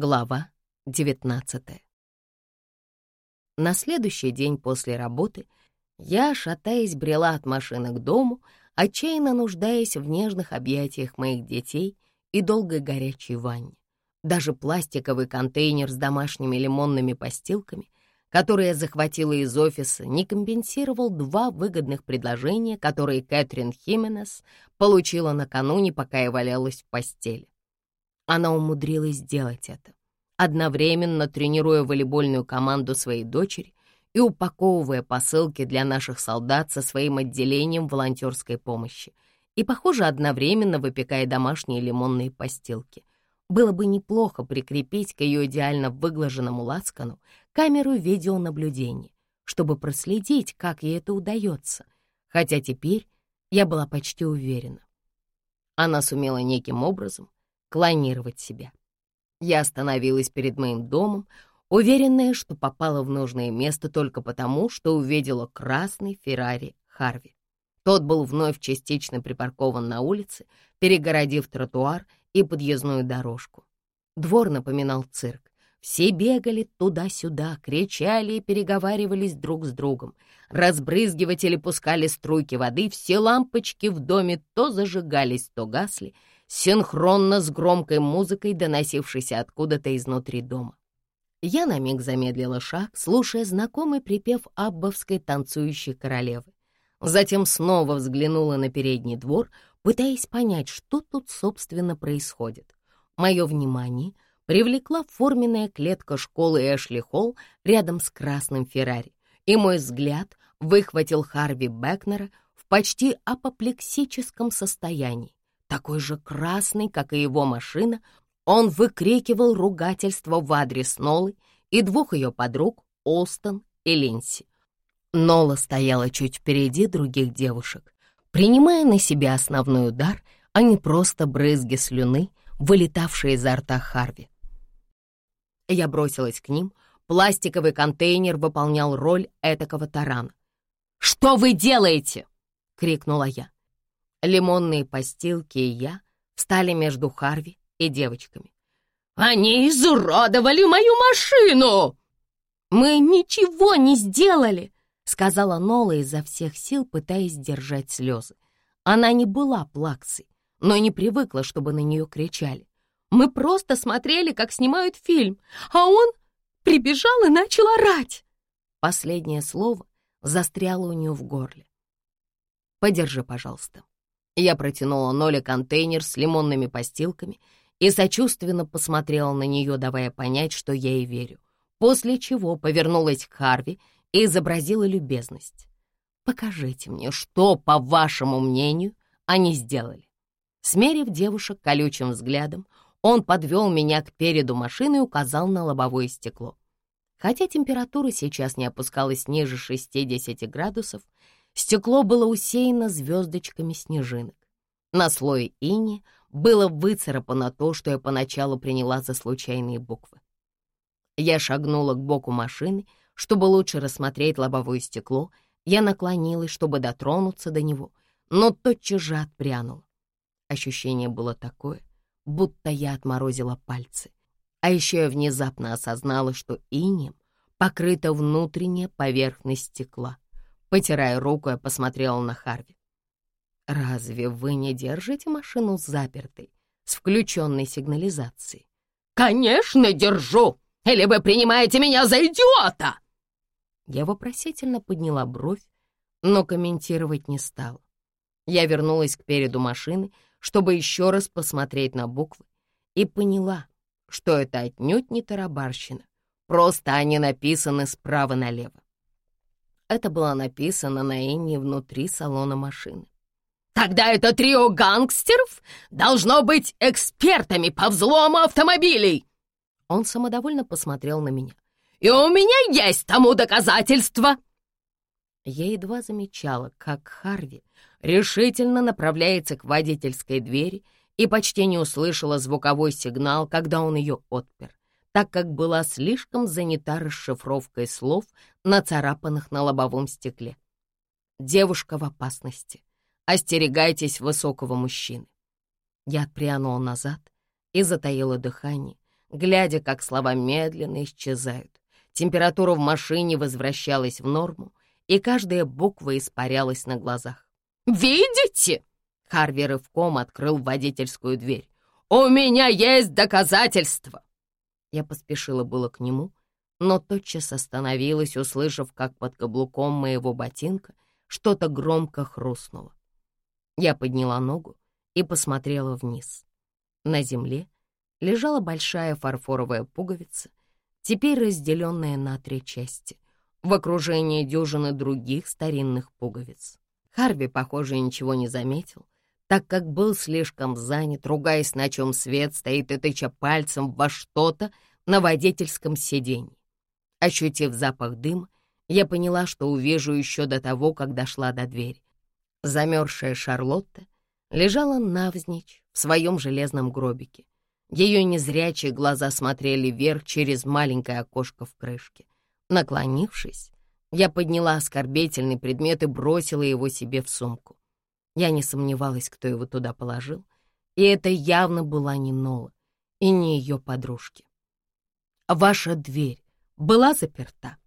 Глава 19 На следующий день после работы я, шатаясь, брела от машины к дому, отчаянно нуждаясь в нежных объятиях моих детей и долгой горячей ванне. Даже пластиковый контейнер с домашними лимонными постилками, который я захватила из офиса, не компенсировал два выгодных предложения, которые Кэтрин Хименес получила накануне, пока я валялась в постели. Она умудрилась сделать это, одновременно тренируя волейбольную команду своей дочери и упаковывая посылки для наших солдат со своим отделением волонтерской помощи и, похоже, одновременно выпекая домашние лимонные постилки. Было бы неплохо прикрепить к ее идеально выглаженному лацкану камеру видеонаблюдения, чтобы проследить, как ей это удается, хотя теперь я была почти уверена. Она сумела неким образом клонировать себя. Я остановилась перед моим домом, уверенная, что попала в нужное место только потому, что увидела красный Феррари Харви. Тот был вновь частично припаркован на улице, перегородив тротуар и подъездную дорожку. Двор напоминал цирк. Все бегали туда-сюда, кричали и переговаривались друг с другом. Разбрызгиватели пускали струйки воды, все лампочки в доме то зажигались, то гасли — синхронно с громкой музыкой, доносившейся откуда-то изнутри дома. Я на миг замедлила шаг, слушая знакомый припев аббовской танцующей королевы. Затем снова взглянула на передний двор, пытаясь понять, что тут, собственно, происходит. Мое внимание привлекла форменная клетка школы Эшли Холл рядом с красным Феррари, и мой взгляд выхватил Харви Бекнера в почти апоплексическом состоянии такой же красный, как и его машина, он выкрикивал ругательство в адрес Нолы и двух ее подруг, Олстон и Линси. Нола стояла чуть впереди других девушек, принимая на себя основной удар, а не просто брызги слюны, вылетавшие изо рта Харви. Я бросилась к ним, пластиковый контейнер выполнял роль этакого тарана. «Что вы делаете?» — крикнула я. Лимонные постилки и я встали между Харви и девочками. «Они изуродовали мою машину!» «Мы ничего не сделали!» — сказала Нола изо всех сил, пытаясь сдержать слезы. Она не была плаксой, но не привыкла, чтобы на нее кричали. «Мы просто смотрели, как снимают фильм, а он прибежал и начал орать!» Последнее слово застряло у нее в горле. «Подержи, пожалуйста», я протянула Ноле контейнер с лимонными постилками и сочувственно посмотрела на нее, давая понять, что я ей верю, после чего повернулась к Харви и изобразила любезность. «Покажите мне, что, по вашему мнению, они сделали?» Смерив девушек колючим взглядом, он подвел меня к переду машины и указал на лобовое стекло. Хотя температура сейчас не опускалась ниже 60 градусов, Стекло было усеяно звездочками снежинок. На слое ини было выцарапано то, что я поначалу приняла за случайные буквы. Я шагнула к боку машины, чтобы лучше рассмотреть лобовое стекло. Я наклонилась, чтобы дотронуться до него, но тотчас же отпрянула. Ощущение было такое, будто я отморозила пальцы. А еще я внезапно осознала, что инем покрыта внутренняя поверхность стекла. Потирая руку, я посмотрела на Харви. «Разве вы не держите машину запертой, с включенной сигнализацией?» «Конечно, держу! Или вы принимаете меня за идиота?» Я вопросительно подняла бровь, но комментировать не стала. Я вернулась к переду машины, чтобы еще раз посмотреть на буквы, и поняла, что это отнюдь не тарабарщина, просто они написаны справа налево. Это было написано на Энни внутри салона машины. «Тогда это трио гангстеров должно быть экспертами по взлому автомобилей!» Он самодовольно посмотрел на меня. «И у меня есть тому доказательства!» Я едва замечала, как Харви решительно направляется к водительской двери и почти не услышала звуковой сигнал, когда он ее отпер так как была слишком занята расшифровкой слов, нацарапанных на лобовом стекле. «Девушка в опасности. Остерегайтесь высокого мужчины». Я отпрянула назад и затаила дыхание, глядя, как слова медленно исчезают. Температура в машине возвращалась в норму, и каждая буква испарялась на глазах. «Видите?» — Харви рывком открыл водительскую дверь. «У меня есть доказательства!» Я поспешила было к нему, но тотчас остановилась, услышав, как под каблуком моего ботинка что-то громко хрустнуло. Я подняла ногу и посмотрела вниз. На земле лежала большая фарфоровая пуговица, теперь разделенная на три части, в окружении дюжины других старинных пуговиц. Харви, похоже, ничего не заметил, так как был слишком занят, ругаясь, на чем свет стоит и тыча пальцем во что-то на водительском сиденье. Ощутив запах дыма, я поняла, что увижу еще до того, как дошла до двери. Замерзшая Шарлотта лежала навзничь в своем железном гробике. Ее незрячие глаза смотрели вверх через маленькое окошко в крышке. Наклонившись, я подняла оскорбительный предмет и бросила его себе в сумку. Я не сомневалась, кто его туда положил, и это явно была не Нола и не ее подружки. «Ваша дверь была заперта?»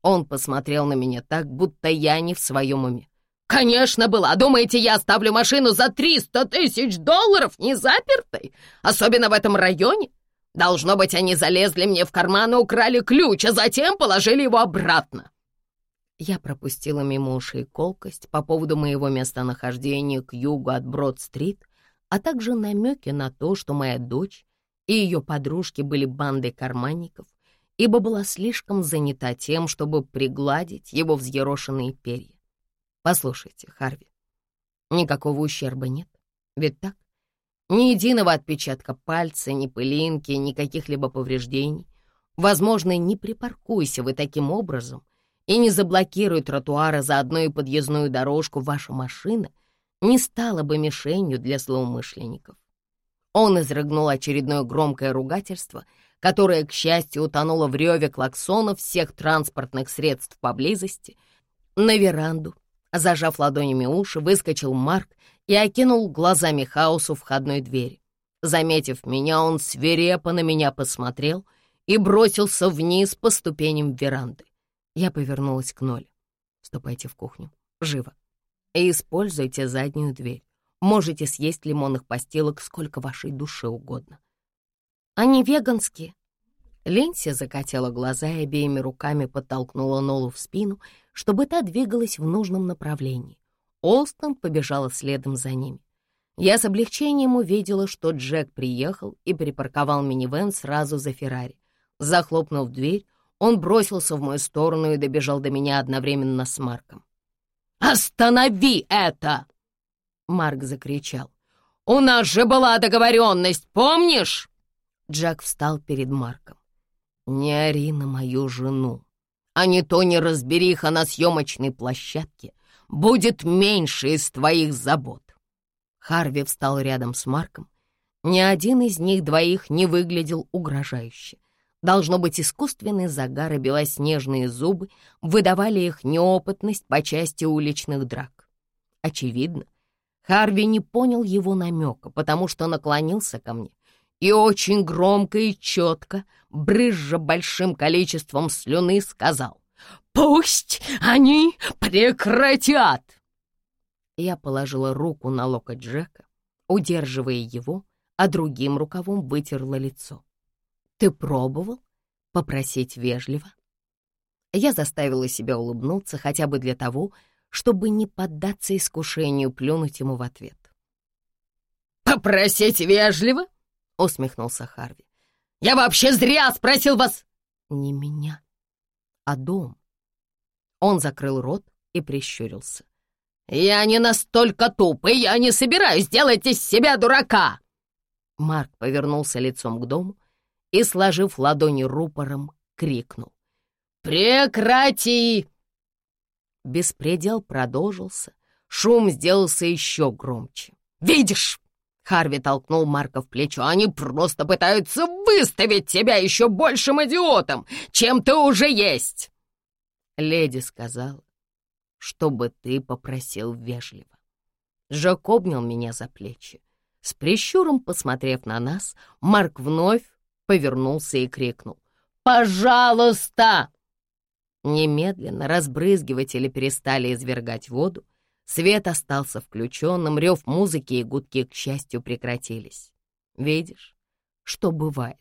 Он посмотрел на меня так, будто я не в своем уме. «Конечно была! Думаете, я оставлю машину за 300 тысяч долларов не запертой? Особенно в этом районе? Должно быть, они залезли мне в карман и украли ключ, а затем положили его обратно!» Я пропустила мимо ушей колкость по поводу моего местонахождения к югу от Брод-стрит, а также намеки на то, что моя дочь и ее подружки были бандой карманников, ибо была слишком занята тем, чтобы пригладить его взъерошенные перья. Послушайте, Харви, никакого ущерба нет, ведь так? Ни единого отпечатка пальца, ни пылинки, ни каких-либо повреждений. Возможно, не припаркуйся вы таким образом и не заблокируй тротуара за одну подъездную дорожку, ваша машина не стала бы мишенью для злоумышленников. Он изрыгнул очередное громкое ругательство, которое, к счастью, утонуло в реве клаксонов всех транспортных средств поблизости. На веранду, зажав ладонями уши, выскочил Марк и окинул глазами хаос у входной двери. Заметив меня, он свирепо на меня посмотрел и бросился вниз по ступеням веранды. Я повернулась к Ноле. «Ступайте в кухню. Живо. И используйте заднюю дверь. Можете съесть лимонных постилок сколько вашей душе угодно». «Они веганские». Ленси закатила глаза и обеими руками подтолкнула Нолу в спину, чтобы та двигалась в нужном направлении. Олстон побежала следом за ними. Я с облегчением увидела, что Джек приехал и припарковал минивэн сразу за Феррари. Захлопнув дверь, он бросился в мою сторону и добежал до меня одновременно с Марком. «Останови это!» Марк закричал. «У нас же была договоренность, помнишь?» Джек встал перед Марком. «Не ори на мою жену, а не то не разбериха на съемочной площадке будет меньше из твоих забот. Харви встал рядом с Марком. Ни один из них двоих не выглядел угрожающе. Должно быть, искусственный загар и белоснежные зубы выдавали их неопытность по части уличных драк. Очевидно, Харви не понял его намека, потому что наклонился ко мне и очень громко и четко, брызжа большим количеством слюны, сказал Пусть они прекратят!» Я положила руку на локоть Джека, удерживая его, а другим рукавом вытерла лицо. «Ты пробовал попросить вежливо?» Я заставила себя улыбнуться хотя бы для того, чтобы не поддаться искушению плюнуть ему в ответ. «Попросить вежливо?» — усмехнулся Харви. «Я вообще зря спросил вас!» «Не меня, а дом. Он закрыл рот и прищурился. «Я не настолько туп, и я не собираюсь делать из себя дурака!» Марк повернулся лицом к дому и, сложив ладони рупором, крикнул. «Прекрати!» Беспредел продолжился, шум сделался еще громче. «Видишь!» — Харви толкнул Марка в плечо. «Они просто пытаются выставить тебя еще большим идиотом, чем ты уже есть!» Леди сказала, чтобы ты попросил вежливо. Жак обнял меня за плечи. С прищуром посмотрев на нас, Марк вновь повернулся и крикнул. «Пожалуйста!» Немедленно разбрызгиватели перестали извергать воду, свет остался включенным, рев музыки и гудки, к счастью, прекратились. Видишь, что бывает,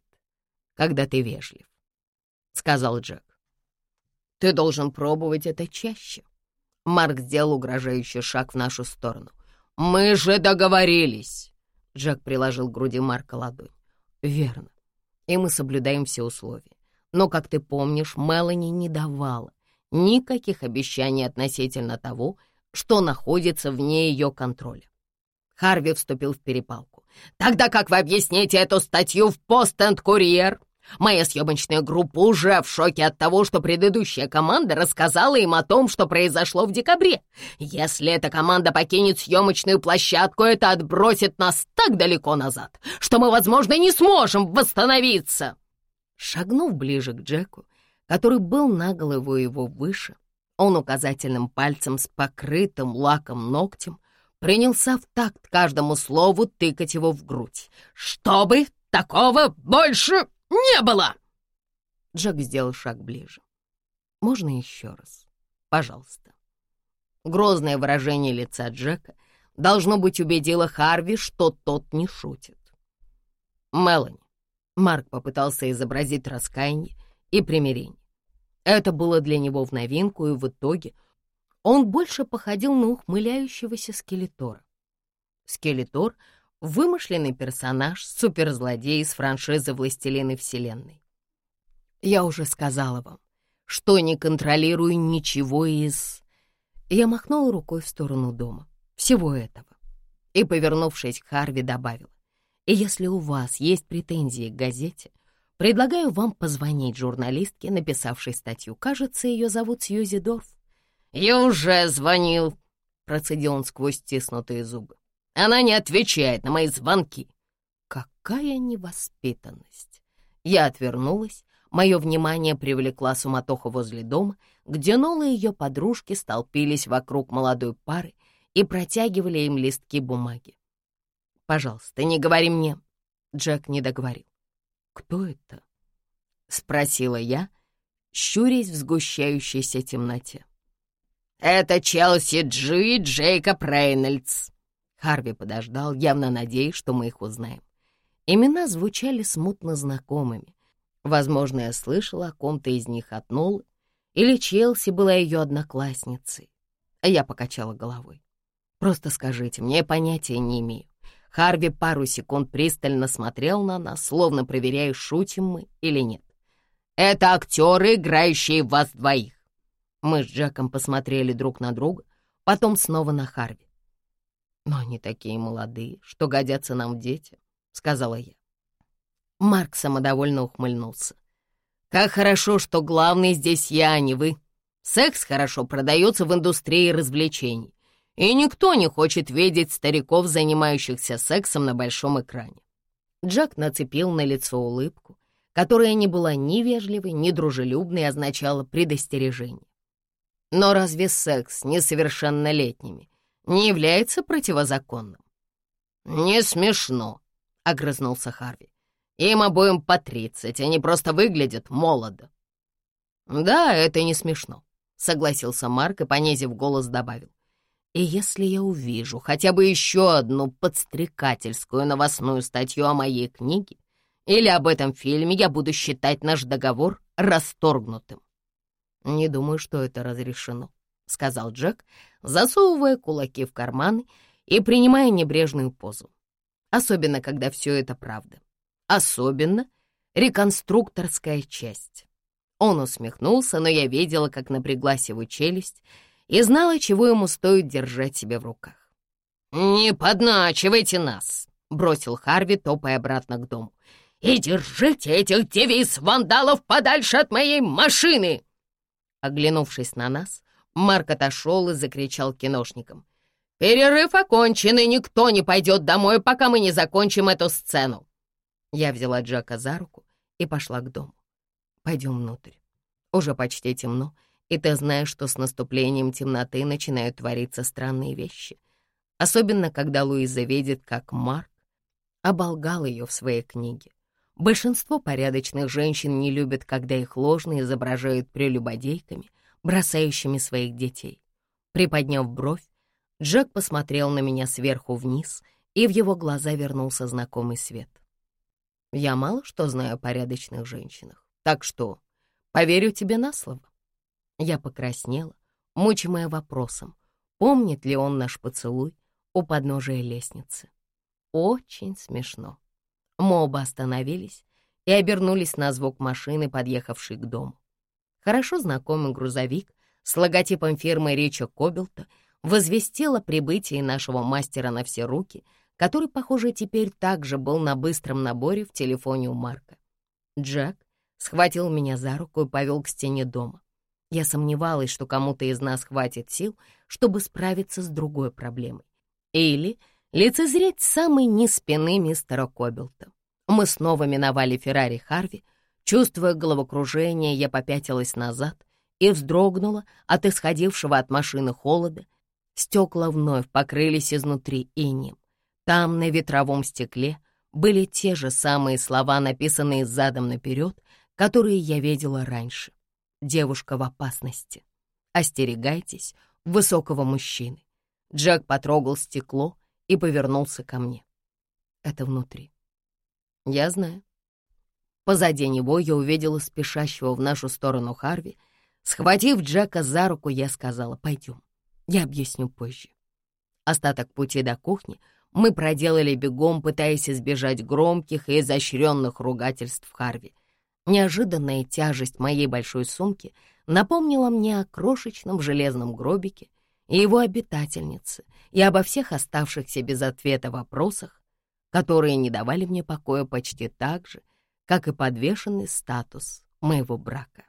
когда ты вежлив, — сказал Джек. Ты должен пробовать это чаще. Марк сделал угрожающий шаг в нашу сторону. «Мы же договорились!» Джек приложил к груди Марка ладонь. «Верно. И мы соблюдаем все условия. Но, как ты помнишь, Мелани не давала никаких обещаний относительно того, что находится вне ее контроля. Харви вступил в перепалку. «Тогда как вы объясните эту статью в «Пост-энд-Курьер»?» Моя съемочная группа уже в шоке от того, что предыдущая команда рассказала им о том, что произошло в декабре. Если эта команда покинет съемочную площадку, это отбросит нас так далеко назад, что мы, возможно, не сможем восстановиться. Шагнув ближе к Джеку, который был на голову его выше, он указательным пальцем с покрытым лаком ногтем принялся в такт каждому слову тыкать его в грудь. «Чтобы такого больше не было!» Джек сделал шаг ближе. «Можно еще раз? Пожалуйста». Грозное выражение лица Джека должно быть убедило Харви, что тот не шутит. «Мелани». Марк попытался изобразить раскаяние и примирение. Это было для него в новинку, и в итоге он больше походил на ухмыляющегося скелетора. Скелетор — вымышленный персонаж, суперзлодей из франшизы «Властелины Вселенной». Я уже сказала вам, что не контролирую ничего из... Я махнула рукой в сторону дома. Всего этого. И, повернувшись к Харви, добавила. И если у вас есть претензии к газете, предлагаю вам позвонить журналистке, написавшей статью. Кажется, ее зовут Сьюзи Дорф. «Я уже звонил», — процедил он сквозь стиснутые зубы. Она не отвечает на мои звонки. Какая невоспитанность! Я отвернулась. Мое внимание привлекла суматоха возле дома, где Нола и ее подружки столпились вокруг молодой пары и протягивали им листки бумаги. «Пожалуйста, не говори мне...» Джек не договорил. «Кто это?» — спросила я, щурясь в сгущающейся темноте. «Это Челси Джи и Джейкоб Рейнольдс», Харви подождал, явно надеясь, что мы их узнаем. Имена звучали смутно знакомыми. Возможно, я слышала о ком-то из них от Нолы, или Челси была ее одноклассницей. А я покачала головой. «Просто скажите, мне понятия не имею». Харви пару секунд пристально смотрел на нас, словно проверяя, шутим мы или нет. «Это актеры, играющие вас двоих». Мы с Джеком посмотрели друг на друга, потом снова на Харви. «Но они такие молодые, что годятся нам в дети», — сказала я. Марк самодовольно ухмыльнулся. «Как хорошо, что главный здесь я, а не вы. Секс хорошо продается в индустрии развлечений, и никто не хочет видеть стариков, занимающихся сексом на большом экране». Джек нацепил на лицо улыбку, которая не была ни вежливой, ни дружелюбной, означала предостережение. Но разве секс несовершеннолетними не является противозаконным. «Не смешно», — огрызнулся Харви. «Им обоим по тридцать, они просто выглядят молодо». «Да, это не смешно», — согласился Марк и, понизив голос, добавил. «И если я увижу хотя бы еще одну подстрекательскую новостную статью о моей книге или об этом фильме, я буду считать наш договор расторгнутым». «Не думаю, что это разрешено», — сказал Джек, засовывая кулаки в карманы и принимая небрежную позу. Особенно, когда все это правда. Особенно реконструкторская часть. Он усмехнулся, но я видела, как напряглась его челюсть, и знала, чего ему стоит держать себя в руках. «Не подначивайте нас!» — бросил Харви, топая обратно к дому. «И держите этих девиз-вандалов подальше от моей машины!» Оглянувшись на нас, Марк отошел и закричал киношникам. «Перерыв окончен, и никто не пойдет домой, пока мы не закончим эту сцену!» Я взяла Джека за руку и пошла к дому. «Пойдем внутрь. Уже почти темно, и ты знаешь, что с наступлением темноты начинают твориться странные вещи. Особенно, когда Луиза видит, как Марк оболгал ее в своей книге. Большинство порядочных женщин не любят, когда их ложно изображают прелюбодейками, бросающими своих детей. Приподняв бровь, Джек посмотрел на меня сверху вниз, и в его глаза вернулся знакомый свет. «Я мало что знаю о порядочных женщинах, так что поверю тебе на слово». Я покраснела, мучимая вопросом, помнит ли он наш поцелуй у подножия лестницы. Очень смешно. Мы оба остановились и обернулись на звук машины, подъехавшей к дому. Хорошо знакомый грузовик с логотипом фирмы Рича Кобелта возвестил о прибытии нашего мастера на все руки, который, похоже, теперь также был на быстром наборе в телефоне у Марка. Джек схватил меня за руку и повел к стене дома. Я сомневалась, что кому-то из нас хватит сил, чтобы справиться с другой проблемой. Или лицезреть самый низ спины мистера Кобелта. Мы снова миновали Феррари Харви. Чувствуя головокружение, я попятилась назад и вздрогнула от исходившего от машины холода. Стекла вновь покрылись изнутри инеем. Там, на ветровом стекле, были те же самые слова, написанные задом наперед, которые я видела раньше. Девушка в опасности. Остерегайтесь высокого мужчины. Джек потрогал стекло и повернулся ко мне. Это внутри. Я знаю. Позади него я увидела спешащего в нашу сторону Харви. Схватив Джека за руку, я сказала, пойдем. Я объясню позже. Остаток пути до кухни мы проделали бегом, пытаясь избежать громких и изощренных ругательств Харви. Неожиданная тяжесть моей большой сумки напомнила мне о крошечном железном гробике и его обитательнице, и обо всех оставшихся без ответа вопросах, которые не давали мне покоя почти так же, как и подвешенный статус моего брака.